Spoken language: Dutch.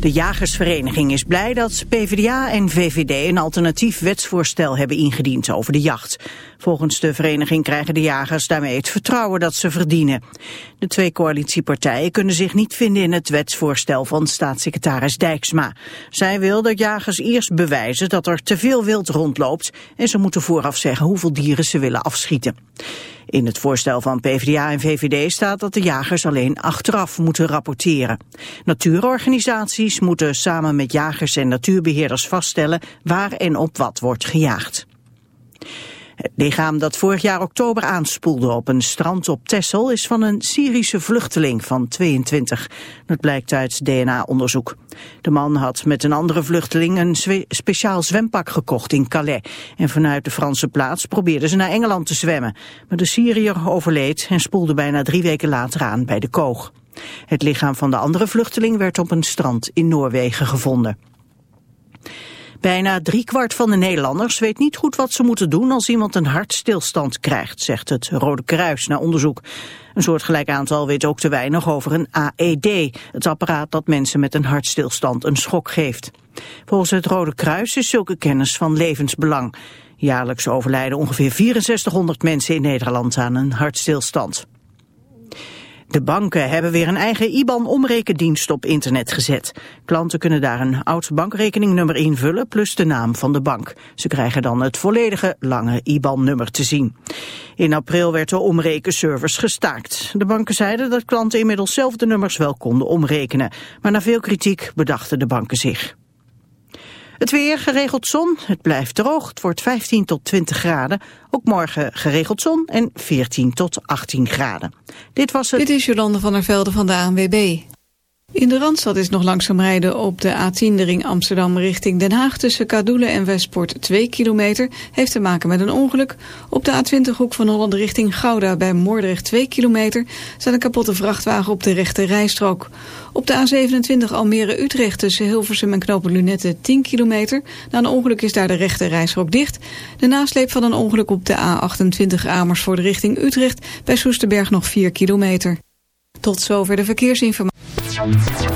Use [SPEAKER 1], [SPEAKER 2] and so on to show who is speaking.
[SPEAKER 1] De Jagersvereniging is blij dat PvdA en VVD een alternatief wetsvoorstel hebben ingediend over de jacht. Volgens de vereniging krijgen de jagers daarmee het vertrouwen dat ze verdienen. De twee coalitiepartijen kunnen zich niet vinden in het wetsvoorstel van staatssecretaris Dijksma. Zij wil dat jagers eerst bewijzen dat er te veel wild rondloopt en ze moeten vooraf zeggen hoeveel dieren ze willen afschieten. In het voorstel van PvdA en VVD staat dat de jagers alleen achteraf moeten rapporteren. Natuurorganisaties moeten samen met jagers en natuurbeheerders vaststellen waar en op wat wordt gejaagd. Het lichaam dat vorig jaar oktober aanspoelde op een strand op Texel is van een Syrische vluchteling van 22. Dat blijkt uit DNA-onderzoek. De man had met een andere vluchteling een speciaal zwempak gekocht in Calais. En vanuit de Franse plaats probeerden ze naar Engeland te zwemmen. Maar de Syriër overleed en spoelde bijna drie weken later aan bij de koog. Het lichaam van de andere vluchteling werd op een strand in Noorwegen gevonden. Bijna driekwart van de Nederlanders weet niet goed wat ze moeten doen als iemand een hartstilstand krijgt, zegt het Rode Kruis na onderzoek. Een soortgelijk aantal weet ook te weinig over een AED, het apparaat dat mensen met een hartstilstand een schok geeft. Volgens het Rode Kruis is zulke kennis van levensbelang. Jaarlijks overlijden ongeveer 6400 mensen in Nederland aan een hartstilstand. De banken hebben weer een eigen IBAN-omrekendienst op internet gezet. Klanten kunnen daar een oud bankrekeningnummer invullen plus de naam van de bank. Ze krijgen dan het volledige lange IBAN-nummer te zien. In april werd de omrekenservice gestaakt. De banken zeiden dat klanten inmiddels zelf de nummers wel konden omrekenen. Maar na veel kritiek bedachten de banken zich. Het weer, geregeld zon, het blijft droog, het wordt 15 tot 20 graden. Ook morgen geregeld zon en 14 tot 18 graden. Dit was het...
[SPEAKER 2] Dit is Jolande van der Velde van de ANWB. In de Randstad is nog langzaam rijden op de A10 de ring Amsterdam richting Den Haag... tussen Kadoelen en Westpoort 2 kilometer. Heeft te maken met een ongeluk. Op de A20 hoek van Holland richting Gouda bij Moordrecht 2 kilometer... staat een kapotte vrachtwagen op de rechte rijstrook. Op de A27 Almere-Utrecht tussen Hilversum en Knopen Lunette 10 kilometer. Na een ongeluk is daar de rechte rijstrook dicht. De nasleep van een ongeluk op de A28 Amersfoort richting Utrecht... bij Soesterberg nog 4 kilometer. Tot zover de verkeersinformatie.
[SPEAKER 3] Transcrição e